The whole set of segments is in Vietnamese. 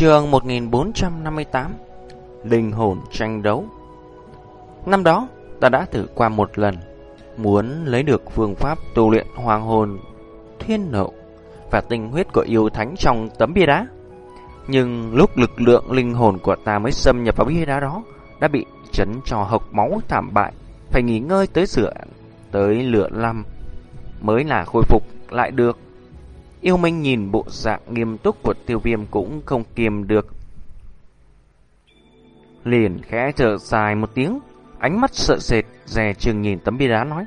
Trường 1458 Linh hồn tranh đấu. Năm đó, ta đã thử qua một lần, Muốn lấy được phương pháp tu luyện hoàng hồn, Thiên nộ Và tinh huyết của yêu thánh trong tấm bia đá. Nhưng lúc lực lượng linh hồn của ta mới xâm nhập vào bia đá đó, Đã bị chấn cho hộc máu thảm bại, Phải nghỉ ngơi tới sửa, Tới lửa năm Mới là khôi phục lại được. Yêu Minh nhìn bộ dạng nghiêm túc của tiêu viêm cũng không kiềm được. Liền khẽ thở dài một tiếng, ánh mắt sợ sệt, dè chừng nhìn tấm bia đá nói.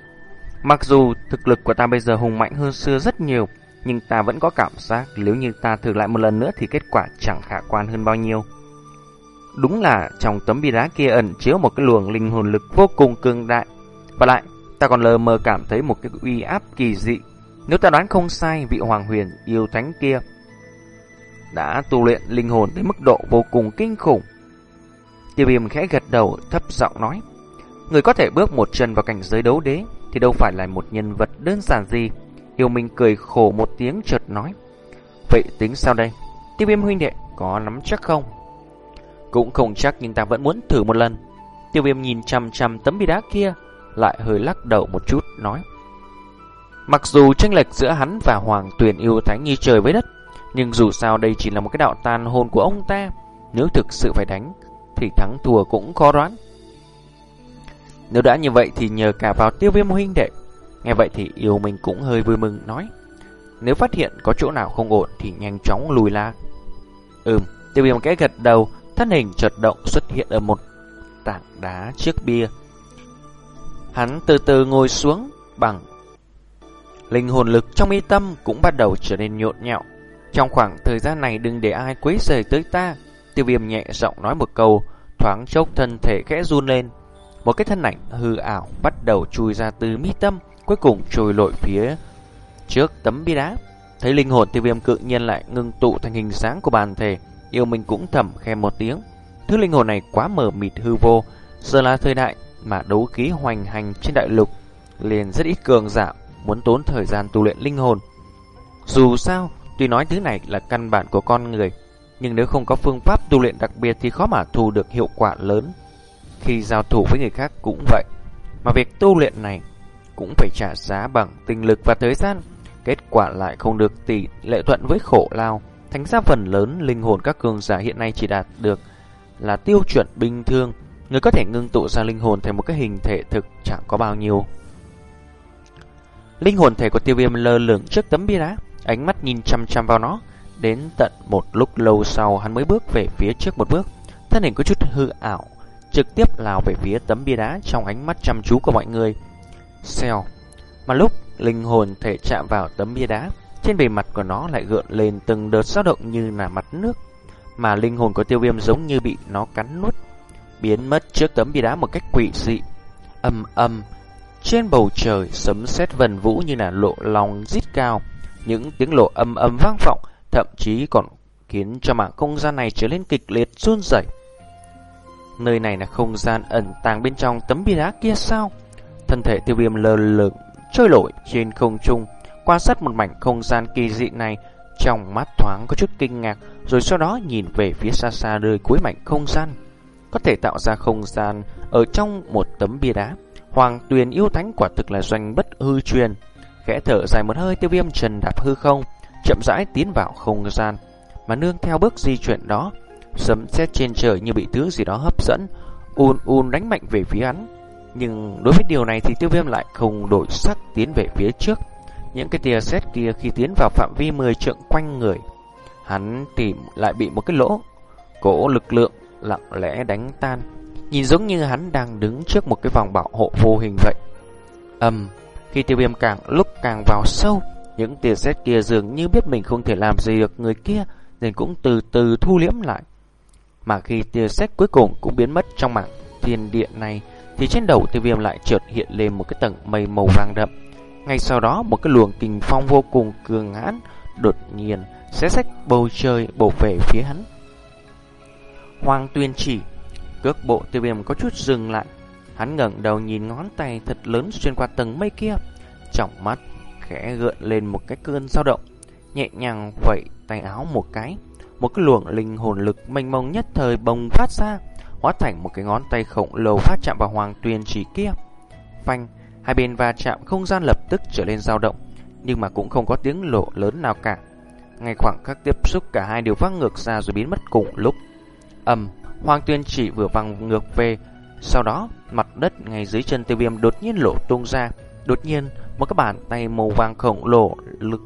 Mặc dù thực lực của ta bây giờ hùng mạnh hơn xưa rất nhiều, nhưng ta vẫn có cảm giác nếu như ta thử lại một lần nữa thì kết quả chẳng khả quan hơn bao nhiêu. Đúng là trong tấm bia đá kia ẩn chứa một cái luồng linh hồn lực vô cùng cường đại. Và lại, ta còn lờ mờ cảm thấy một cái uy áp kỳ dị nếu ta đoán không sai, vị hoàng huyền yêu thánh kia đã tu luyện linh hồn đến mức độ vô cùng kinh khủng. Tiêu viêm khẽ gật đầu, thấp giọng nói. Người có thể bước một chân vào cảnh giới đấu đế thì đâu phải là một nhân vật đơn giản gì. Yêu Minh cười khổ một tiếng chợt nói. Vậy tính sao đây? Tiêu viêm huynh đệ có nắm chắc không? Cũng không chắc nhưng ta vẫn muốn thử một lần. Tiêu viêm nhìn chăm chăm tấm bia đá kia, lại hơi lắc đầu một chút, nói. Mặc dù tranh lệch giữa hắn và Hoàng Tuyền yêu thánh như trời với đất, nhưng dù sao đây chỉ là một cái đạo tàn hồn của ông ta. Nếu thực sự phải đánh, thì thắng thua cũng khó đoán. Nếu đã như vậy thì nhờ cả vào tiêu viêm huynh đệ. Nghe vậy thì yêu mình cũng hơi vui mừng nói. Nếu phát hiện có chỗ nào không ổn thì nhanh chóng lùi la. Ừm, tiêu viêm cái gật đầu, thân hình chợt động xuất hiện ở một tảng đá trước bia. Hắn từ từ ngồi xuống bằng Linh hồn lực trong mi tâm cũng bắt đầu trở nên nhộn nhạo. Trong khoảng thời gian này đừng để ai quấy rời tới ta. Tiêu viêm nhẹ giọng nói một câu, thoáng chốc thân thể khẽ run lên. Một cái thân ảnh hư ảo bắt đầu chui ra từ mi tâm, cuối cùng trôi lội phía trước tấm bia đá. Thấy linh hồn tiêu viêm cự nhiên lại ngưng tụ thành hình sáng của bàn thể, yêu mình cũng thầm khen một tiếng. Thứ linh hồn này quá mờ mịt hư vô, giờ là thời đại mà đấu khí hoành hành trên đại lục, liền rất ít cường giả muốn tốn thời gian tu luyện linh hồn. Dù sao, tuy nói thứ này là căn bản của con người, nhưng nếu không có phương pháp tu luyện đặc biệt thì khó mà thu được hiệu quả lớn. Khi giao thủ với người khác cũng vậy, mà việc tu luyện này cũng phải trả giá bằng tinh lực và thời gian, kết quả lại không được tỷ lệ thuận với khổ lao. Thành ra phần lớn linh hồn các cường giả hiện nay chỉ đạt được là tiêu chuẩn bình thường, người có thể ngưng tụ ra linh hồn thành một cái hình thể thực chẳng có bao nhiêu. Linh hồn thể của tiêu viêm lơ lửng trước tấm bia đá, ánh mắt nhìn chăm chăm vào nó. Đến tận một lúc lâu sau hắn mới bước về phía trước một bước, thân hình có chút hư ảo, trực tiếp lao về phía tấm bia đá trong ánh mắt chăm chú của mọi người. Xèo, mà lúc linh hồn thể chạm vào tấm bia đá, trên bề mặt của nó lại gợn lên từng đợt dao động như là mặt nước, mà linh hồn của tiêu viêm giống như bị nó cắn nuốt, biến mất trước tấm bia đá một cách quỷ dị. Âm âm, trên bầu trời sấm sét vần vũ như là lộ lòng rít cao, những tiếng lộ âm âm vang vọng, thậm chí còn khiến cho mạng không gian này trở nên kịch liệt run rẩy. Nơi này là không gian ẩn tàng bên trong tấm bia đá kia sao? Thân thể tiêu viêm lờ lửng trôi nổi trên không trung, quan sát một mảnh không gian kỳ dị này, trong mắt thoáng có chút kinh ngạc, rồi sau đó nhìn về phía xa xa nơi cuối mảnh không gian. Có thể tạo ra không gian ở trong một tấm bia đá. Hoàng tuyền yêu thánh quả thực là doanh bất hư truyền. Khẽ thở dài một hơi tiêu viêm trần đạp hư không, chậm rãi tiến vào không gian. Mà nương theo bước di chuyển đó, sấm sét trên trời như bị thứ gì đó hấp dẫn, un un đánh mạnh về phía hắn. Nhưng đối với điều này thì tiêu viêm lại không đổi sắc tiến về phía trước. Những cái tia sét kia khi tiến vào phạm vi 10 trượng quanh người, hắn tìm lại bị một cái lỗ, cổ lực lượng lặng lẽ đánh tan. Nhìn giống như hắn đang đứng trước một cái vòng bảo hộ vô hình vậy. Âm, khi tiêu viêm càng lúc càng vào sâu, những tia sét kia dường như biết mình không thể làm gì được người kia, nên cũng từ từ thu liễm lại. Mà khi tia sét cuối cùng cũng biến mất trong mảng thiên điện này, thì trên đầu tiêu viêm lại chợt hiện lên một cái tầng mây màu vàng đậm. Ngay sau đó một cái luồng kinh phong vô cùng cường hãn đột nhiên xé sách bầu trời bổ về phía hắn. Hoàng tuyên chỉ Cước bộ tiêu viêm có chút dừng lại Hắn ngẩng đầu nhìn ngón tay thật lớn xuyên qua tầng mây kia Trong mắt khẽ gợn lên một cái cơn dao động Nhẹ nhàng khuẩy tay áo một cái một cái luồng linh hồn lực mênh mông nhất thời bồng phát ra, hóa thành một cái ngón tay khổng lồ phát chạm vào Hoàng Tuyền chỉ kia. Phanh, hai bên va chạm không gian lập tức trở lên dao động, nhưng mà cũng không có tiếng lộ lớn nào cả. Ngay khoảng khắc tiếp xúc cả hai đều văng ngược ra rồi biến mất cùng lúc. âm Hoàng Tuyên chỉ vừa văng ngược về, sau đó mặt đất ngay dưới chân tiêu viêm đột nhiên lộ tung ra. Đột nhiên, một cái bàn tay màu vàng khổng lồ lực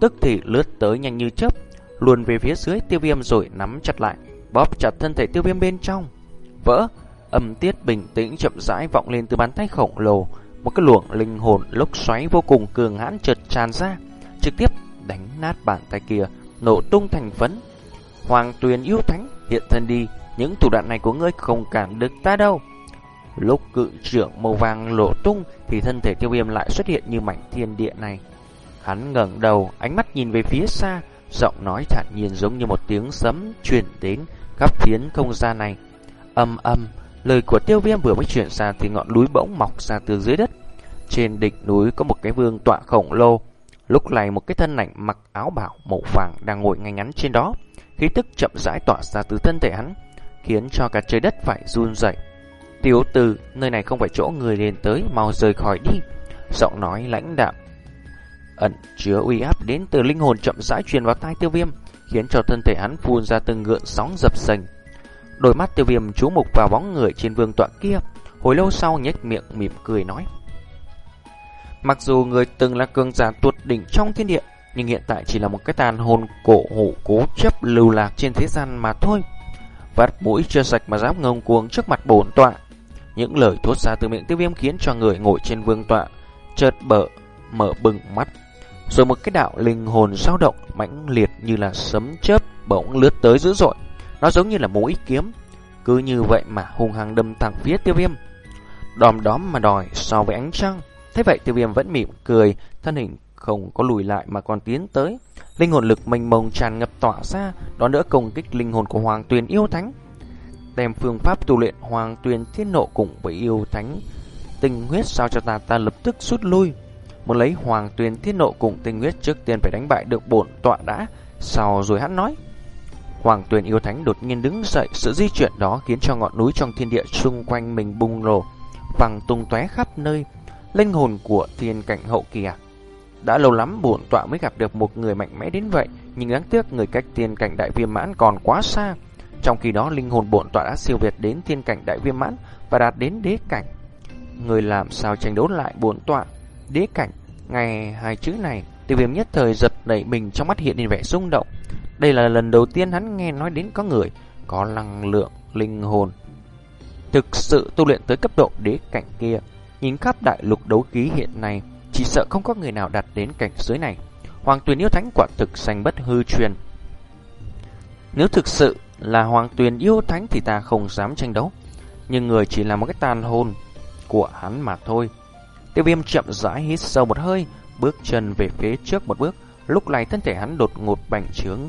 tức thì lướt tới nhanh như chớp, luồn về phía dưới tiêu viêm rồi nắm chặt lại, bóp chặt thân thể tiêu viêm bên trong. Vỡ, âm tiết bình tĩnh chậm rãi vọng lên từ bàn tay khổng lồ, một cái luồng linh hồn lốc xoáy vô cùng cường hãn chợt tràn ra, trực tiếp đánh nát bàn tay kia, nổ tung thành phấn. Hoàng Tuyền yêu thánh hiện thân đi, những thủ đoạn này của ngươi không cản được ta đâu. Lúc cự trưởng màu vàng lộ tung thì thân thể tiêu viêm lại xuất hiện như mảnh thiên địa này. Hắn ngẩng đầu, ánh mắt nhìn về phía xa, giọng nói thản nhiên giống như một tiếng sấm truyền đến khắp phiến không gian này. Âm âm, lời của tiêu viêm vừa mới chuyển ra thì ngọn núi bỗng mọc ra từ dưới đất. Trên đỉnh núi có một cái vương tọa khổng lồ. Lúc này một cái thân ảnh mặc áo bảo màu vàng đang ngồi ngay ngắn trên đó. Khí tức chậm rãi tỏa ra từ thân thể hắn, khiến cho cả trời đất phải run rẩy. Tiểu từ, nơi này không phải chỗ người lên tới, mau rời khỏi đi. Giọng nói lãnh đạm, ẩn chứa uy áp đến từ linh hồn chậm rãi truyền vào tai tiêu viêm, khiến cho thân thể hắn phun ra từng gợn sóng dập sành. Đôi mắt tiêu viêm chú mục vào bóng người trên vương tọa kia, hồi lâu sau nhếch miệng mỉm cười nói. Mặc dù người từng là cường giả tuột đỉnh trong thiên địa, nhưng hiện tại chỉ là một cái tàn hồn cổ hủ cố chấp lưu lạc trên thế gian mà thôi. Vắt mũi chưa sạch mà dám ngông cuồng trước mặt bổn tọa. Những lời thốt ra từ miệng tiêu viêm khiến cho người ngồi trên vương tọa chợt bở mở bừng mắt. Rồi một cái đạo linh hồn dao động mãnh liệt như là sấm chớp bỗng lướt tới dữ dội. Nó giống như là mũi kiếm. Cứ như vậy mà hung hăng đâm thẳng phía tiêu viêm. Đòm đóm mà đòi so với ánh trăng. Thế vậy tiêu viêm vẫn mỉm cười, thân hình không có lùi lại mà còn tiến tới. Linh hồn lực mênh mông tràn ngập tỏa ra, đó nữa công kích linh hồn của Hoàng Tuyền yêu thánh. Đem phương pháp tu luyện Hoàng Tuyền thiên nộ cùng với yêu thánh tinh huyết sao cho ta ta lập tức rút lui. Muốn lấy Hoàng Tuyền thiên nộ cùng tinh huyết trước tiên phải đánh bại được bổn tọa đã, sau rồi hắn nói. Hoàng Tuyền yêu thánh đột nhiên đứng dậy, sự di chuyển đó khiến cho ngọn núi trong thiên địa xung quanh mình bùng nổ, vàng tung tóe khắp nơi. Linh hồn của thiên cảnh hậu kỳ à? Đã lâu lắm bổn tọa mới gặp được một người mạnh mẽ đến vậy, nhưng đáng tiếc người cách tiên cảnh đại viêm mãn còn quá xa. Trong khi đó linh hồn bổn tọa đã siêu việt đến tiên cảnh đại viêm mãn và đạt đến đế cảnh. Người làm sao tranh đấu lại bổn tọa, đế cảnh, ngay hai chữ này, tiêu viêm nhất thời giật nảy mình trong mắt hiện lên vẻ rung động. Đây là lần đầu tiên hắn nghe nói đến có người có năng lượng linh hồn. Thực sự tu luyện tới cấp độ đế cảnh kia, nhìn khắp đại lục đấu khí hiện nay, chỉ sợ không có người nào đạt đến cảnh giới này. Hoàng Tuyền yêu thánh quả thực sanh bất hư truyền. Nếu thực sự là Hoàng Tuyền yêu thánh thì ta không dám tranh đấu. Nhưng người chỉ là một cái tàn hồn của hắn mà thôi. Tiêu viêm chậm rãi hít sâu một hơi, bước chân về phía trước một bước. Lúc này thân thể hắn đột ngột bành trướng,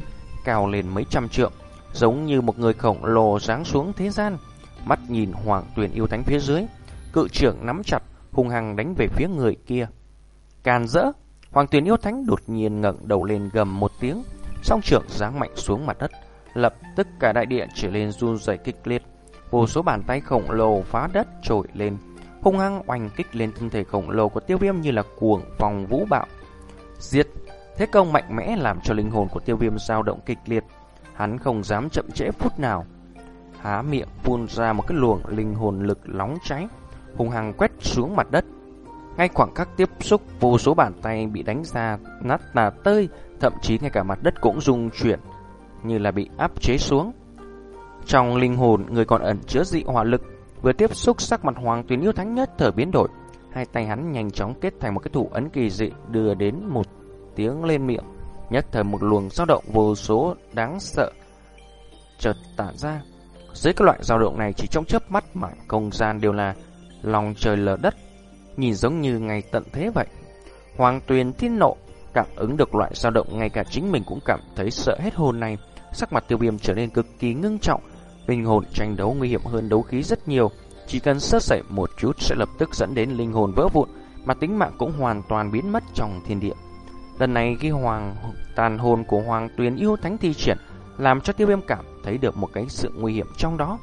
cao lên mấy trăm trượng, giống như một người khổng lồ giáng xuống thế gian. Mắt nhìn Hoàng Tuyền yêu thánh phía dưới, cự trưởng nắm chặt, hung hăng đánh về phía người kia. Càn rỡ, Hoàng Tuyền yêu thánh đột nhiên ngẩng đầu lên gầm một tiếng, song trưởng giáng mạnh xuống mặt đất, lập tức cả đại địa trở lên run rẩy kịch liệt. Vô số bàn tay khổng lồ phá đất trồi lên, hung hăng oanh kích lên thân thể khổng lồ của tiêu viêm như là cuồng phòng vũ bạo. Giết! Thế công mạnh mẽ làm cho linh hồn của tiêu viêm dao động kịch liệt. Hắn không dám chậm trễ phút nào. Há miệng phun ra một cái luồng linh hồn lực nóng cháy, hung hăng quét xuống mặt đất. Ngay khoảng khắc tiếp xúc, vô số bàn tay bị đánh ra, nát nà tơi, thậm chí ngay cả mặt đất cũng rung chuyển, như là bị áp chế xuống. Trong linh hồn, người còn ẩn chứa dị hỏa lực, vừa tiếp xúc sắc mặt hoàng tuyến yêu thánh nhất thở biến đổi. Hai tay hắn nhanh chóng kết thành một cái thủ ấn kỳ dị đưa đến một tiếng lên miệng. Nhất thời một luồng dao động vô số đáng sợ chợt tản ra. Dưới các loại dao động này chỉ trong chớp mắt mà không gian đều là lòng trời lở đất nhìn giống như ngày tận thế vậy. Hoàng Tuyền thiên nộ, cảm ứng được loại dao động ngay cả chính mình cũng cảm thấy sợ hết hồn này. Sắc mặt tiêu viêm trở nên cực kỳ ngưng trọng, linh hồn tranh đấu nguy hiểm hơn đấu khí rất nhiều. Chỉ cần sơ sẩy một chút sẽ lập tức dẫn đến linh hồn vỡ vụn, mà tính mạng cũng hoàn toàn biến mất trong thiên địa. Lần này khi hoàng tàn hồn của Hoàng Tuyền yêu thánh thi triển, làm cho tiêu viêm cảm thấy được một cái sự nguy hiểm trong đó.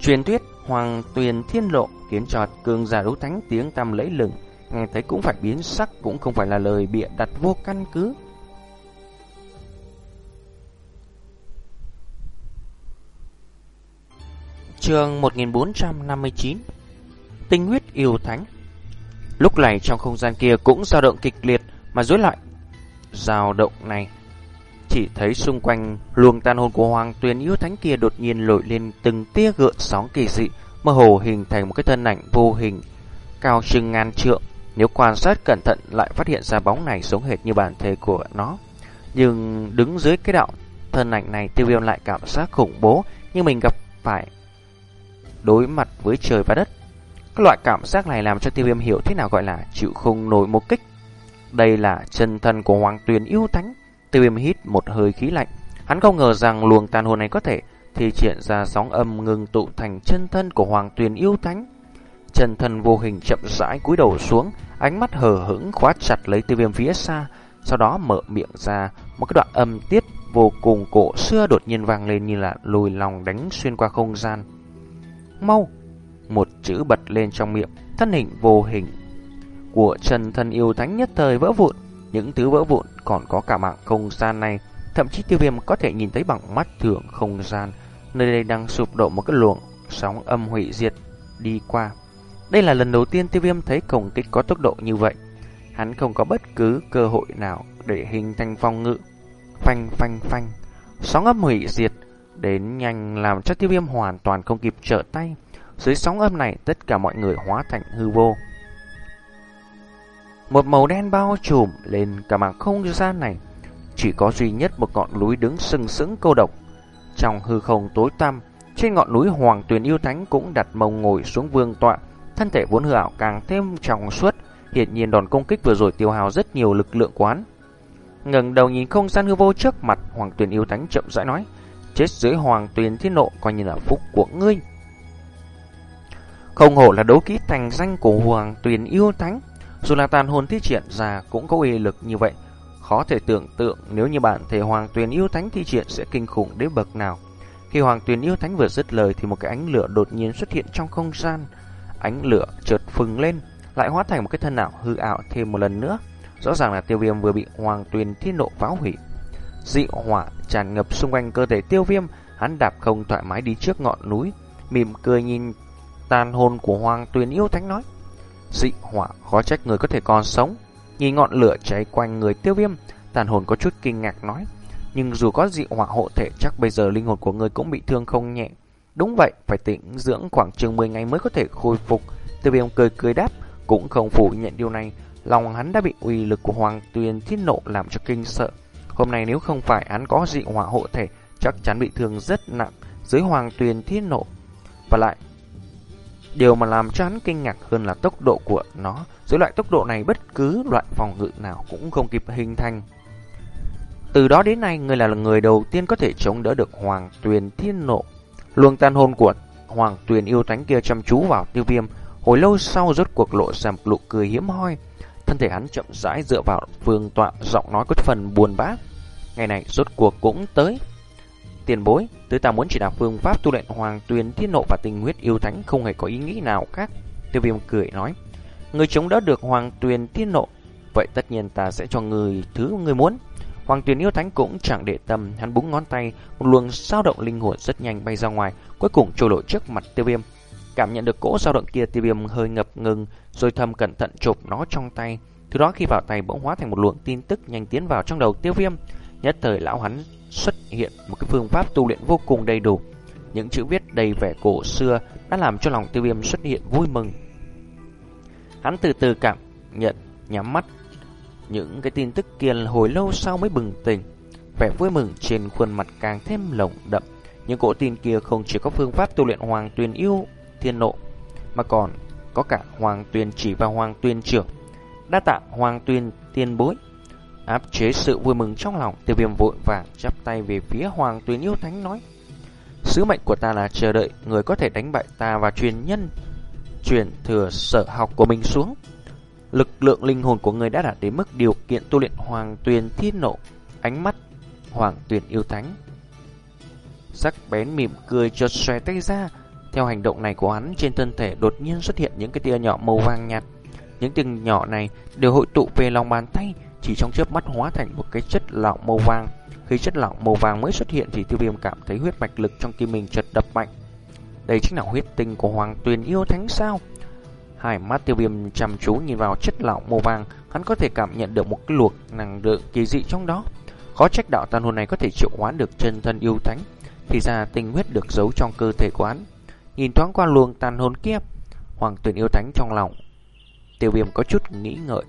Truyền thuyết Hoàng Tuyền Thiên Lộ khiến cho cường giả đấu thánh tiếng tăm lẫy lừng, nghe thấy cũng phải biến sắc cũng không phải là lời bịa đặt vô căn cứ. Trường 1459 Tinh huyết yêu thánh Lúc này trong không gian kia cũng dao động kịch liệt mà dối lại. Dao động này chỉ thấy xung quanh luồng tan hồn của Hoàng Tuyền yêu thánh kia đột nhiên nổi lên từng tia gợn sóng kỳ dị, mơ hồ hình thành một cái thân ảnh vô hình cao chừng ngàn trượng. Nếu quan sát cẩn thận lại phát hiện ra bóng này giống hệt như bản thể của nó. Nhưng đứng dưới cái đạo thân ảnh này tiêu viêm lại cảm giác khủng bố như mình gặp phải đối mặt với trời và đất. Các loại cảm giác này làm cho tiêu viêm hiểu thế nào gọi là chịu không nổi một kích. Đây là chân thân của Hoàng Tuyền yêu thánh. Tiêu viêm hít một hơi khí lạnh. Hắn không ngờ rằng luồng tàn hồn này có thể thì triển ra sóng âm ngừng tụ thành chân thân của Hoàng Tuyền yêu thánh. Chân thân vô hình chậm rãi cúi đầu xuống, ánh mắt hờ hững khóa chặt lấy tiêu viêm phía xa, sau đó mở miệng ra một cái đoạn âm tiết vô cùng cổ xưa đột nhiên vang lên như là lùi lòng đánh xuyên qua không gian. Mau! Một chữ bật lên trong miệng, thân hình vô hình của chân thân yêu thánh nhất thời vỡ vụn. Những thứ vỡ vụn còn có cả mạng không gian này, thậm chí tiêu viêm có thể nhìn thấy bằng mắt thường không gian, nơi đây đang sụp đổ một cái luồng sóng âm hủy diệt đi qua. Đây là lần đầu tiên tiêu viêm thấy công kích có tốc độ như vậy. Hắn không có bất cứ cơ hội nào để hình thành phong ngự. Phanh phanh phanh, sóng âm hủy diệt đến nhanh làm cho tiêu viêm hoàn toàn không kịp trở tay. Dưới sóng âm này tất cả mọi người hóa thành hư vô. Một màu đen bao trùm lên cả mảng không gian này. Chỉ có duy nhất một ngọn núi đứng sừng sững câu độc. Trong hư không tối tăm, trên ngọn núi Hoàng Tuyền Yêu Thánh cũng đặt mông ngồi xuống vương tọa. Thân thể vốn hư ảo càng thêm trong suốt. Hiện nhiên đòn công kích vừa rồi tiêu hào rất nhiều lực lượng quán. ngẩng đầu nhìn không gian hư vô trước mặt, Hoàng Tuyền Yêu Thánh chậm rãi nói: "Chết dưới Hoàng Tuyền Thiên Nộ coi như là phúc của ngươi." Không hổ là đấu kỹ thành danh của Hoàng Tuyền Yêu Thánh. Dù là tàn hồn thi triển ra cũng có uy lực như vậy. Khó thể tưởng tượng nếu như bạn thể Hoàng Tuyền Yêu Thánh thi triển sẽ kinh khủng đến bậc nào. Khi Hoàng Tuyền Yêu Thánh vừa dứt lời thì một cái ánh lửa đột nhiên xuất hiện trong không gian. Ánh lửa chợt phừng lên, lại hóa thành một cái thân ảo hư ảo thêm một lần nữa. Rõ ràng là tiêu viêm vừa bị Hoàng Tuyền Thiên Nộ phá hủy. Dị hỏa tràn ngập xung quanh cơ thể tiêu viêm, hắn đạp không thoải mái đi trước ngọn núi, mỉm cười nhìn tàn hồn của Hoàng Tuyền Yêu Thánh nói. Dị hỏa khó trách người có thể còn sống. Nhìn ngọn lửa cháy quanh người tiêu viêm, tàn hồn có chút kinh ngạc nói. Nhưng dù có dị hỏa hộ thể chắc bây giờ linh hồn của người cũng bị thương không nhẹ. Đúng vậy, phải tĩnh dưỡng khoảng chừng 10 ngày mới có thể khôi phục. Tiêu viêm cười cười đáp, cũng không phủ nhận điều này. Lòng hắn đã bị uy lực của Hoàng Tuyền Thiên Nộ làm cho kinh sợ. Hôm nay nếu không phải hắn có dị hỏa hộ thể, chắc chắn bị thương rất nặng dưới Hoàng Tuyền Thiên Nộ. Và lại, Điều mà làm cho hắn kinh ngạc hơn là tốc độ của nó. Dưới loại tốc độ này bất cứ loại phòng ngự nào cũng không kịp hình thành. Từ đó đến nay, người là người đầu tiên có thể chống đỡ được Hoàng Tuyền Thiên Nộ. Luồng tan hồn của Hoàng Tuyền yêu thánh kia chăm chú vào tiêu viêm. Hồi lâu sau rốt cuộc lộ ra một nụ cười hiếm hoi. Thân thể hắn chậm rãi dựa vào phương tọa, giọng nói có phần buồn bã. Ngày này rốt cuộc cũng tới. Tiền bối, tứ ta muốn chỉ đạo phương pháp tu luyện hoàng tuyền thiên nộ và tình huyết yêu thánh không hề có ý nghĩ nào khác. Tiêu viêm cười nói, người chống đỡ được hoàng tuyền thiên nộ, vậy tất nhiên ta sẽ cho người thứ người muốn. Hoàng tuyền yêu thánh cũng chẳng để tâm, hắn búng ngón tay, một luồng sao động linh hồn rất nhanh bay ra ngoài, cuối cùng trôi lộ trước mặt tiêu viêm. Cảm nhận được cỗ sao động kia tiêu viêm hơi ngập ngừng, rồi thầm cẩn thận chụp nó trong tay. Thứ đó khi vào tay bỗng hóa thành một luồng tin tức nhanh tiến vào trong đầu tiêu viêm. Nhất thời lão hắn xuất hiện một cái phương pháp tu luyện vô cùng đầy đủ. Những chữ viết đầy vẻ cổ xưa đã làm cho lòng tiêu viêm xuất hiện vui mừng. Hắn từ từ cảm nhận, nhắm mắt. Những cái tin tức kia hồi lâu sau mới bừng tỉnh. Vẻ vui mừng trên khuôn mặt càng thêm lồng đậm. Những cổ tin kia không chỉ có phương pháp tu luyện hoàng tuyền yêu thiên nộ, mà còn có cả hoàng tuyền chỉ và hoàng tuyền trưởng. Đa tạ hoàng tuyền tiên bối Áp chế sự vui mừng trong lòng, tiêu viêm vội vàng chắp tay về phía Hoàng Tuyền Yêu Thánh nói. Sứ mệnh của ta là chờ đợi người có thể đánh bại ta và truyền nhân, truyền thừa sở học của mình xuống. Lực lượng linh hồn của người đã đạt đến mức điều kiện tu luyện Hoàng Tuyền Thiên Nộ. Ánh mắt Hoàng Tuyền yêu thánh. Sắc bén mỉm cười chợt xòe tay ra, theo hành động này của hắn trên thân thể đột nhiên xuất hiện những cái tia nhỏ màu vàng nhạt. Những tia nhỏ này đều hội tụ về lòng bàn tay, chỉ trong chớp mắt hóa thành một cái chất lỏng màu vàng. Khi chất lỏng màu vàng mới xuất hiện thì tiêu viêm cảm thấy huyết mạch lực trong tim mình chợt đập mạnh. Đây chính là huyết tinh của Hoàng Tuyền yêu thánh sao? Hai mắt tiêu viêm chăm chú nhìn vào chất lỏng màu vàng, hắn có thể cảm nhận được một cái luộc năng lượng kỳ dị trong đó. Có trách đạo tàn hồn này có thể triệu hoán được chân thân yêu thánh, thì ra tinh huyết được giấu trong cơ thể của hắn. Nhìn thoáng qua luồng tàn hồn kia, Hoàng Tuyền yêu thánh trong lòng. Tiêu viêm có chút nghĩ ngợi.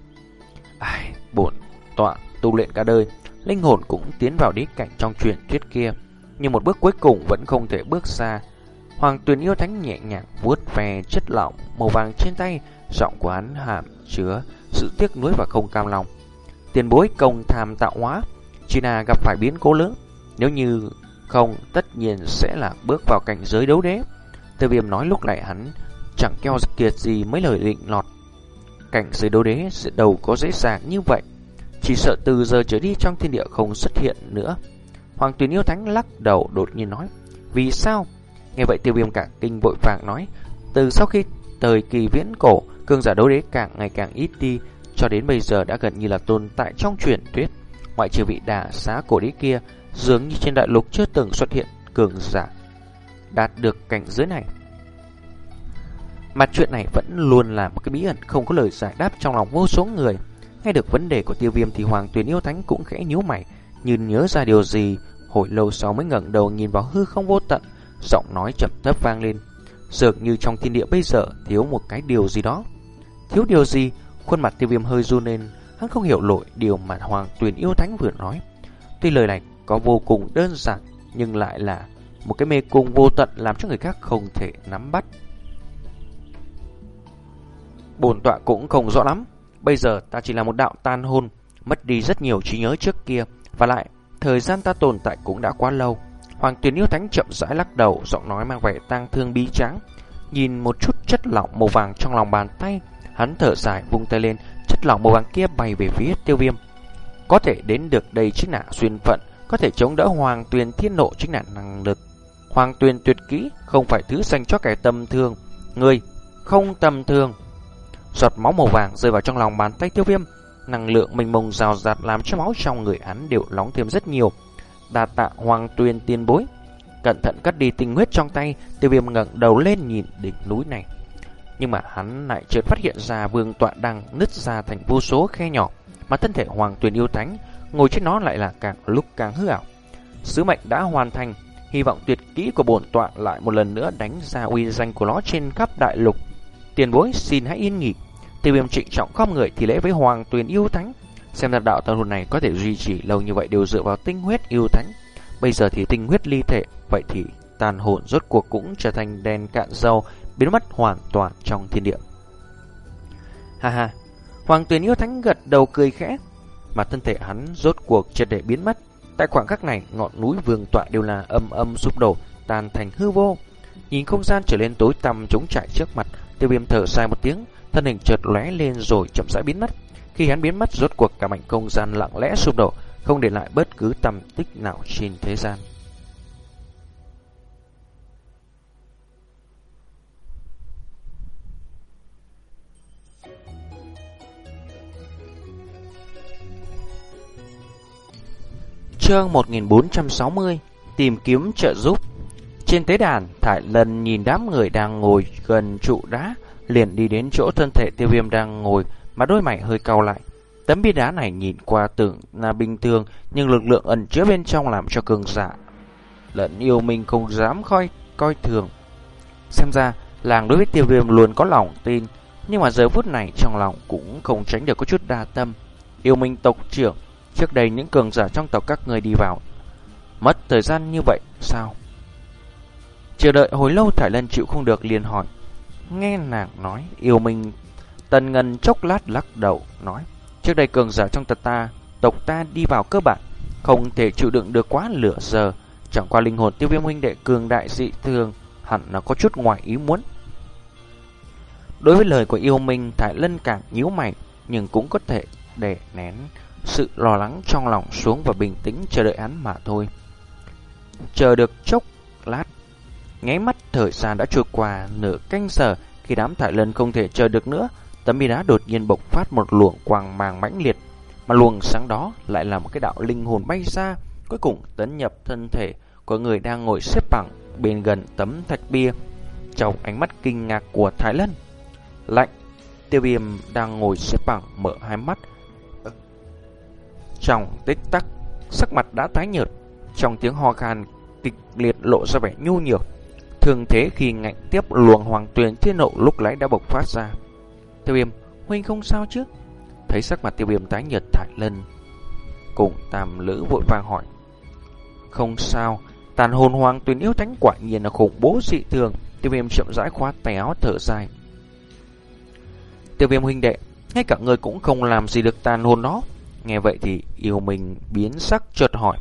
Ai, bổn tọa tu luyện cả đời, linh hồn cũng tiến vào đế cảnh trong truyền thuyết kia, nhưng một bước cuối cùng vẫn không thể bước xa. Hoàng Tuyền yêu thánh nhẹ nhàng vuốt về chất lỏng màu vàng trên tay, giọng của hắn hàm chứa sự tiếc nuối và không cam lòng. Tiền bối công tham tạo hóa, chỉ là gặp phải biến cố lớn, nếu như không tất nhiên sẽ là bước vào cảnh giới đấu đế. Tiêu viêm nói lúc này hắn chẳng keo kiệt gì mấy lời định lọt. Cảnh giới đấu đế sẽ đầu có dễ dàng như vậy. Chỉ sợ từ giờ trở đi trong thiên địa không xuất hiện nữa. Hoàng Tuyền Yêu Thánh lắc đầu đột nhiên nói. Vì sao? Nghe vậy tiêu viêm cả kinh vội vàng nói. Từ sau khi thời kỳ viễn cổ, cương giả đấu đế càng ngày càng ít đi, cho đến bây giờ đã gần như là tồn tại trong truyền thuyết. Ngoại trừ vị đà xá cổ đế kia, dường như trên đại lục chưa từng xuất hiện cường giả đạt được cảnh giới này. Mặt chuyện này vẫn luôn là một cái bí ẩn không có lời giải đáp trong lòng vô số người. Nghe được vấn đề của tiêu viêm thì Hoàng Tuyền Yêu Thánh cũng khẽ nhíu mày, như nhớ ra điều gì, hồi lâu sau mới ngẩng đầu nhìn vào hư không vô tận, giọng nói chậm thấp vang lên. Dường như trong thiên địa bây giờ thiếu một cái điều gì đó. Thiếu điều gì? Khuôn mặt tiêu viêm hơi run lên, hắn không hiểu lỗi điều mà Hoàng Tuyền Yêu Thánh vừa nói. Tuy lời này có vô cùng đơn giản, nhưng lại là một cái mê cung vô tận làm cho người khác không thể nắm bắt. Bổn tọa cũng không rõ lắm. Bây giờ ta chỉ là một đạo tan hôn, mất đi rất nhiều trí nhớ trước kia. Và lại, thời gian ta tồn tại cũng đã quá lâu. Hoàng tuyến yêu thánh chậm rãi lắc đầu, giọng nói mang vẻ tang thương bí tráng Nhìn một chút chất lỏng màu vàng trong lòng bàn tay, hắn thở dài vung tay lên, chất lỏng màu vàng kia bay về phía tiêu viêm. Có thể đến được đây chính là xuyên phận, có thể chống đỡ hoàng tuyền thiên nộ chính là năng lực. Hoàng tuyền tuyệt kỹ không phải thứ dành cho kẻ tầm thường, người không tầm thường. Giọt máu màu vàng rơi vào trong lòng bàn tay tiêu viêm, năng lượng mình mông rào rạt làm cho máu trong người hắn đều nóng thêm rất nhiều. Đà tạ hoàng tuyên tiên bối, cẩn thận cắt đi tinh huyết trong tay, tiêu viêm ngẩng đầu lên nhìn đỉnh núi này. Nhưng mà hắn lại chợt phát hiện ra vương tọa đang nứt ra thành vô số khe nhỏ, mà thân thể hoàng tuyên yêu thánh ngồi trên nó lại là càng lúc càng hư ảo. Sứ mệnh đã hoàn thành, hy vọng tuyệt kỹ của bổn tọa lại một lần nữa đánh ra uy danh của nó trên khắp đại lục. Tiền bối xin hãy yên nghỉ. Tiêu viêm trịnh trọng khom người thì lễ với hoàng tuyền yêu thánh. Xem ra đạo tân hồn này có thể duy trì lâu như vậy đều dựa vào tinh huyết yêu thánh. Bây giờ thì tinh huyết ly thể, vậy thì tàn hồn rốt cuộc cũng trở thành đèn cạn dầu, biến mất hoàn toàn trong thiên địa. Ha ha, Hoàng Tuyền yêu thánh gật đầu cười khẽ, mà thân thể hắn rốt cuộc triệt để biến mất. Tại khoảng khắc này, ngọn núi vương tọa đều là âm âm sụp đổ, tan thành hư vô. Nhìn không gian trở lên tối tăm trống trải trước mặt, tiêu viêm thở dài một tiếng, thân hình chợt lóe lên rồi chậm rãi biến mất. Khi hắn biến mất, rốt cuộc cả mảnh không gian lặng lẽ sụp đổ, không để lại bất cứ tầm tích nào trên thế gian. Chương 1460 Tìm kiếm trợ giúp Trên tế đàn, Thải Lân nhìn đám người đang ngồi gần trụ đá liền đi đến chỗ thân thể tiêu viêm đang ngồi mà đôi mày hơi cau lại. Tấm bia đá này nhìn qua tưởng là bình thường nhưng lực lượng ẩn chứa bên trong làm cho cường giả lẫn yêu mình không dám coi coi thường. Xem ra, làng đối với tiêu viêm luôn có lòng tin nhưng mà giờ phút này trong lòng cũng không tránh được có chút đa tâm. Yêu minh tộc trưởng Trước đây những cường giả trong tộc các người đi vào Mất thời gian như vậy sao Chờ đợi hồi lâu Thải Lân chịu không được liền hỏi Nghe nàng nói yêu mình. Tần Ngân chốc lát lắc đầu nói Trước đây cường giả trong tật ta Tộc ta đi vào cơ bản Không thể chịu đựng được quá lửa giờ. Chẳng qua linh hồn tiêu viêm huynh đệ cường đại dị thường Hẳn là có chút ngoài ý muốn. Đối với lời của yêu minh Thải Lân càng nhíu mày Nhưng cũng có thể để nén sự lo lắng trong lòng xuống và bình tĩnh chờ đợi hắn mà thôi. Chờ được chốc lát, nháy mắt thời gian đã trôi qua nửa canh giờ khi đám thải lân không thể chờ được nữa, tấm bia đá đột nhiên bộc phát một luồng quang màng mãnh liệt, mà luồng sáng đó lại là một cái đạo linh hồn bay xa cuối cùng tấn nhập thân thể của người đang ngồi xếp bằng bên gần tấm thạch bia. Trong ánh mắt kinh ngạc của Thái Lân, lạnh, tiêu viêm đang ngồi xếp bằng mở hai mắt. Trong tích tắc, sắc mặt đã tái nhợt, trong tiếng ho khan kịch liệt lộ ra vẻ nhu nhược. Thường thế khi ngạnh tiếp luồng hoàng tuyền thiên nộ lúc nãy đã bộc phát ra. Tiêu viêm, huynh không sao chứ? Thấy sắc mặt tiêu viêm tái nhợt thải lân. Cùng tam lữ vội vàng hỏi. Không sao, tàn hồn hoàng tuyền yêu thánh quả nhiên là khủng bố dị thường. Tiêu viêm chậm rãi khóa téo thở dài. Tiêu viêm huynh đệ, ngay cả người cũng không làm gì được tàn hồn đó. Nghe vậy thì yêu mình biến sắc chợt hỏi.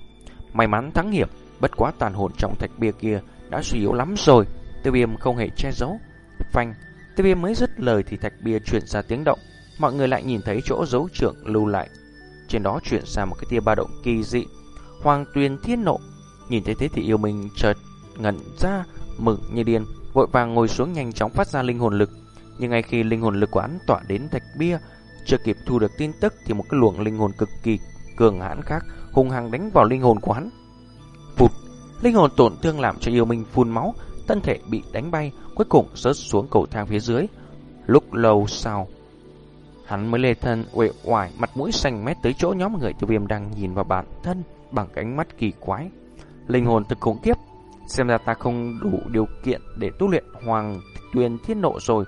May mắn thắng hiểm, bất quá tàn hồn trong thạch bia kia đã suy yếu lắm rồi. Tiêu viêm không hề che giấu. Phanh, tiêu viêm mới dứt lời thì thạch bia chuyển ra tiếng động. Mọi người lại nhìn thấy chỗ dấu trưởng lưu lại. Trên đó chuyển ra một cái tia ba động kỳ dị. Hoàng tuyền thiên nộ. Nhìn thấy thế thì yêu mình chợt ngẩn ra, mừng như điên, vội vàng ngồi xuống nhanh chóng phát ra linh hồn lực. Nhưng ngay khi linh hồn lực của hắn tỏa đến thạch bia, chưa kịp thu được tin tức thì một cái luồng linh hồn cực kỳ cường hãn khác hung hăng đánh vào linh hồn của hắn. Vụt, linh hồn tổn thương làm cho yêu minh phun máu, thân thể bị đánh bay, cuối cùng rớt xuống cầu thang phía dưới. Lúc lâu sau, hắn mới lê thân uể oải, mặt mũi xanh mét tới chỗ nhóm người tiêu viêm đang nhìn vào bản thân bằng ánh mắt kỳ quái. Linh hồn thực khủng khiếp, xem ra ta không đủ điều kiện để tu luyện hoàng tuyền thiên nộ rồi.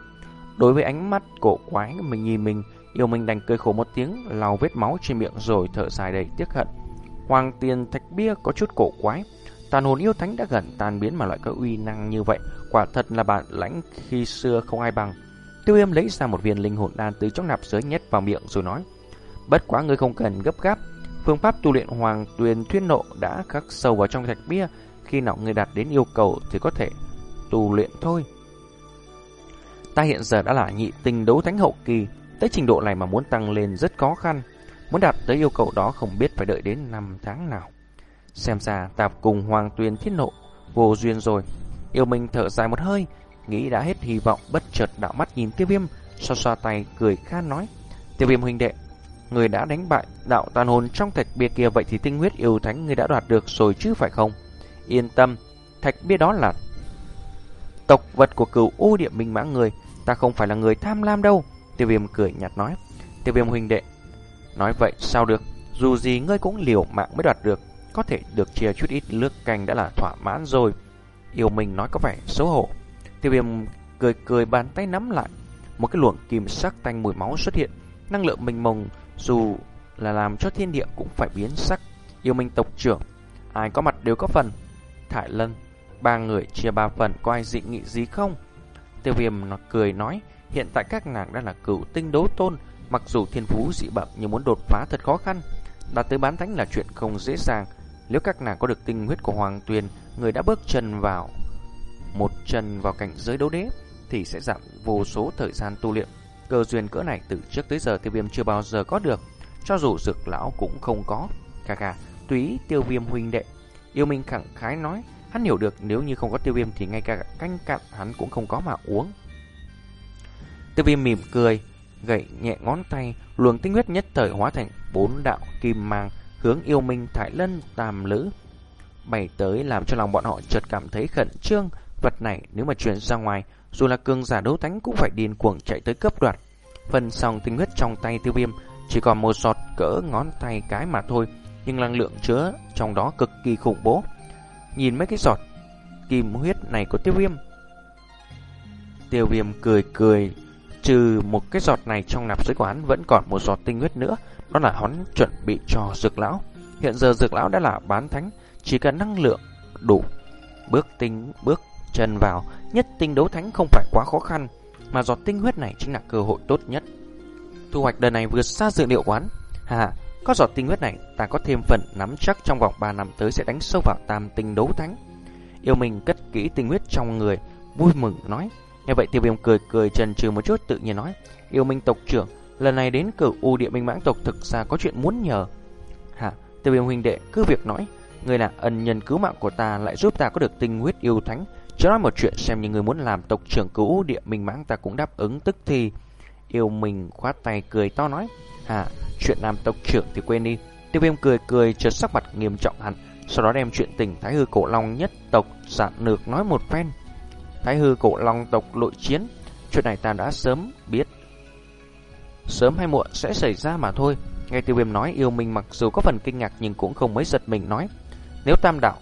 Đối với ánh mắt cổ quái mình nhìn mình, yêu mình đành cười khổ một tiếng, lau vết máu trên miệng rồi thở dài đầy tiếc hận. Hoàng tiền thạch bia có chút cổ quái, tàn hồn yêu thánh đã gần tan biến mà loại có uy năng như vậy, quả thật là bản lãnh khi xưa không ai bằng. Tiêu Yêm lấy ra một viên linh hồn đan từ trong nạp giới nhét vào miệng rồi nói: "Bất quá ngươi không cần gấp gáp, phương pháp tu luyện Hoàng Tuyền Thuyên Nộ đã khắc sâu vào trong thạch bia, khi nào ngươi đạt đến yêu cầu thì có thể tu luyện thôi." Ta hiện giờ đã là nhị tinh đấu thánh hậu kỳ, tới trình độ này mà muốn tăng lên rất khó khăn. Muốn đạt tới yêu cầu đó không biết phải đợi đến năm tháng nào. Xem ra tạp cùng Hoàng Tuyền thiết nộ, vô duyên rồi. Yêu mình thở dài một hơi, nghĩ đã hết hy vọng bất chợt đạo mắt nhìn tiêu viêm, xoa xoa tay cười khan nói. Tiêu viêm huynh đệ, người đã đánh bại đạo tàn hồn trong thạch bia kia vậy thì tinh huyết yêu thánh người đã đoạt được rồi chứ phải không? Yên tâm, thạch bia đó là tộc vật của cửu u địa minh mã người, ta không phải là người tham lam đâu. Tiêu viêm cười nhạt nói. Tiêu viêm huynh đệ, nói vậy sao được, dù gì ngươi cũng liều mạng mới đoạt được, có thể được chia chút ít nước canh đã là thỏa mãn rồi. Yêu mình nói có vẻ xấu hổ. Tiêu viêm cười cười bàn tay nắm lại, một cái luồng kim sắc tanh mùi máu xuất hiện, năng lượng mình mông dù là làm cho thiên địa cũng phải biến sắc. Yêu mình tộc trưởng, ai có mặt đều có phần. Thải Lân, ba người chia ba phần, có ai dị nghị gì không? Tiêu viêm nó cười nói, hiện tại các nàng đã là cửu tinh đấu tôn, mặc dù thiên phú dị bẩm nhưng muốn đột phá thật khó khăn. Đạt tới bán thánh là chuyện không dễ dàng. Nếu các nàng có được tinh huyết của Hoàng Tuyền, người đã bước chân vào một chân vào cảnh giới đấu đế, thì sẽ giảm vô số thời gian tu luyện. Cơ duyên cỡ này từ trước tới giờ tiêu viêm chưa bao giờ có được, cho dù dược lão cũng không có. Cà cà, túy tiêu viêm huynh đệ. Yêu Minh khẳng khái nói, hắn hiểu được nếu như không có tiêu viêm thì ngay cả canh cạn hắn cũng không có mà uống. Tiêu viêm mỉm cười, gậy nhẹ ngón tay, luồng tinh huyết nhất thời hóa thành bốn đạo kim mang hướng yêu minh thải lân tam lữ. Bày tới làm cho lòng bọn họ chợt cảm thấy khẩn trương, vật này nếu mà truyền ra ngoài, dù là cường giả đấu thánh cũng phải điên cuồng chạy tới cấp đoạt. Phần xong tinh huyết trong tay tiêu viêm chỉ còn một giọt cỡ ngón tay cái mà thôi, nhưng năng lượng chứa trong đó cực kỳ khủng bố. Nhìn mấy cái giọt kim huyết này của tiêu viêm. Tiêu viêm cười cười, trừ một cái giọt này trong nạp giới của hắn vẫn còn một giọt tinh huyết nữa, đó là hắn chuẩn bị cho dược lão. Hiện giờ dược lão đã là bán thánh, chỉ cần năng lượng đủ, bước tinh bước chân vào, nhất tinh đấu thánh không phải quá khó khăn, mà giọt tinh huyết này chính là cơ hội tốt nhất. Thu hoạch đợt này vượt xa dự liệu quán. Hà, có giọt tinh huyết này, ta có thêm phần nắm chắc trong vòng 3 năm tới sẽ đánh sâu vào tam tinh đấu thánh. Yêu mình cất kỹ tinh huyết trong người, vui mừng nói. Nghe vậy tiêu viêm cười cười trần trừ một chút tự nhiên nói. Yêu minh tộc trưởng, lần này đến cửu U địa minh mãng tộc thực ra có chuyện muốn nhờ. Hả, tiêu viêm huynh đệ cứ việc nói, người là ân nhân cứu mạng của ta lại giúp ta có được tinh huyết yêu thánh. Cho nói một chuyện xem như người muốn làm tộc trưởng cửu địa minh mãng ta cũng đáp ứng tức thì. Yêu mình khoát tay cười to nói, hả, chuyện làm tộc trưởng thì quên đi. Tiêu viêm cười cười chợt sắc mặt nghiêm trọng hẳn, sau đó đem chuyện tình Thái hư cổ long nhất tộc giản lược nói một phen. Thái hư cổ long tộc nội chiến, chuyện này ta đã sớm biết. Sớm hay muộn sẽ xảy ra mà thôi. Nghe tiêu viêm nói yêu mình mặc dù có phần kinh ngạc nhưng cũng không mấy giật mình nói. Nếu tam đạo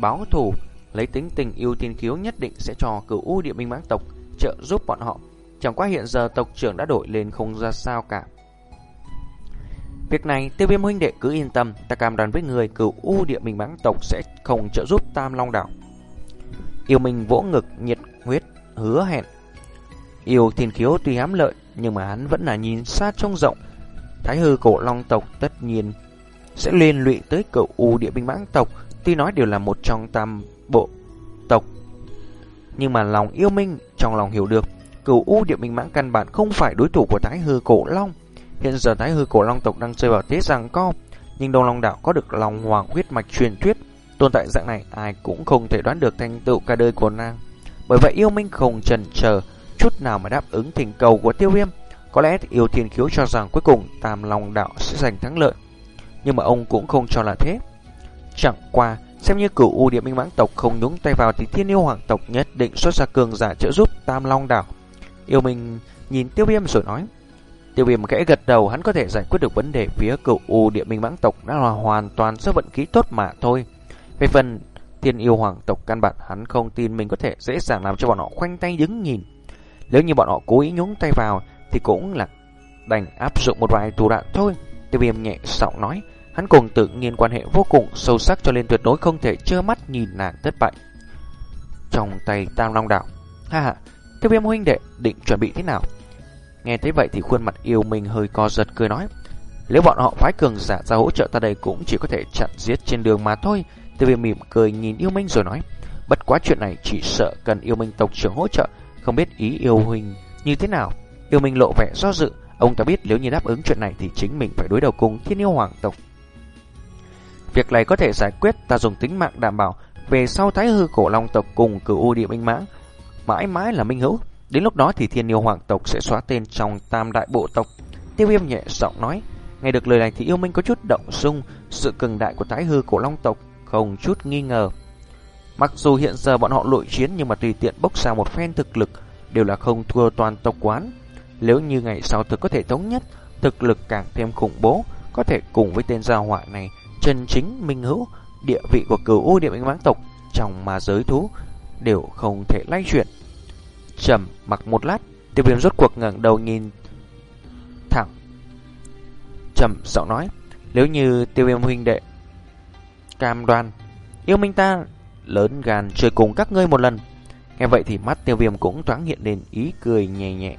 báo thù lấy tính tình yêu thiên cứu nhất định sẽ cho cửu u địa minh mãng tộc trợ giúp bọn họ. Chẳng qua hiện giờ tộc trưởng đã đổi lên không ra sao cả. Việc này tiêu viêm huynh đệ cứ yên tâm, ta cam đoan với người cửu u địa minh mãng tộc sẽ không trợ giúp tam long đảo. Yêu mình vỗ ngực nhiệt huyết hứa hẹn. Yêu thiên khiếu tuy hám lợi nhưng mà hắn vẫn là nhìn xa trông rộng. Thái hư cổ long tộc tất nhiên sẽ liên lụy tới cậu u địa binh mãng tộc, tuy nói đều là một trong tam bộ tộc. Nhưng mà lòng yêu minh trong lòng hiểu được, cửu u địa minh mãng căn bản không phải đối thủ của Thái hư cổ long. Hiện giờ Thái hư cổ long tộc đang rơi vào thế rằng co, nhưng Đông Long đạo có được lòng hoàng huyết mạch truyền thuyết, tồn tại dạng này ai cũng không thể đoán được thành tựu cả đời của nàng. Bởi vậy yêu minh không chần chờ chút nào mà đáp ứng thỉnh cầu của Tiêu Viêm. Có lẽ yêu thiên khiếu cho rằng cuối cùng Tam Long đạo sẽ giành thắng lợi, nhưng mà ông cũng không cho là thế. Chẳng qua, xem như cửu u địa minh mãng tộc không nhúng tay vào thì thiên yêu hoàng tộc nhất định xuất ra cường giả trợ giúp Tam Long đạo. Yêu minh nhìn Tiêu Viêm rồi nói: Tiêu viêm kẽ gật đầu hắn có thể giải quyết được vấn đề phía cựu U địa minh mãng tộc đã là hoàn toàn do vận khí tốt mà thôi. Về phần tiên yêu hoàng tộc căn bản hắn không tin mình có thể dễ dàng làm cho bọn họ khoanh tay đứng nhìn. Nếu như bọn họ cố ý nhúng tay vào thì cũng là đành áp dụng một vài thủ đoạn thôi. Tiêu viêm nhẹ giọng nói hắn cùng tự nhiên quan hệ vô cùng sâu sắc cho nên tuyệt đối không thể trơ mắt nhìn nàng thất bại. Trong tay tam long đạo. Ha ha, tiêu viêm huynh đệ định chuẩn bị thế nào? Nghe thấy vậy thì khuôn mặt yêu mình hơi co giật cười nói Nếu bọn họ phái cường giả ra hỗ trợ ta đây cũng chỉ có thể chặn giết trên đường mà thôi Tiêu viêm mỉm cười nhìn yêu minh rồi nói Bất quá chuyện này chỉ sợ cần yêu minh tộc trưởng hỗ trợ Không biết ý yêu huynh như thế nào Yêu minh lộ vẻ do dự Ông ta biết nếu như đáp ứng chuyện này thì chính mình phải đối đầu cùng thiên yêu hoàng tộc Việc này có thể giải quyết ta dùng tính mạng đảm bảo Về sau thái hư cổ long tộc cùng cửu u địa minh mãng Mãi mãi là minh hữu Đến lúc đó thì thiên yêu hoàng tộc sẽ xóa tên trong tam đại bộ tộc. Tiêu viêm nhẹ giọng nói. Nghe được lời này thì yêu minh có chút động dung sự cường đại của thái hư cổ long tộc, không chút nghi ngờ. Mặc dù hiện giờ bọn họ lội chiến nhưng mà tùy tiện bốc ra một phen thực lực đều là không thua toàn tộc quán. Nếu như ngày sau thực có thể thống nhất, thực lực càng thêm khủng bố, có thể cùng với tên gia họa này chân chính minh hữu địa vị của cửu u địa minh mãng tộc trong mà giới thú đều không thể lay chuyển trầm mặc một lát, tiêu viêm rốt cuộc ngẩng đầu nhìn thẳng. Trầm giọng nói, nếu như tiêu viêm huynh đệ cam đoan, yêu minh ta lớn gan chơi cùng các ngươi một lần. Nghe vậy thì mắt tiêu viêm cũng thoáng hiện lên ý cười nhẹ nhẹ.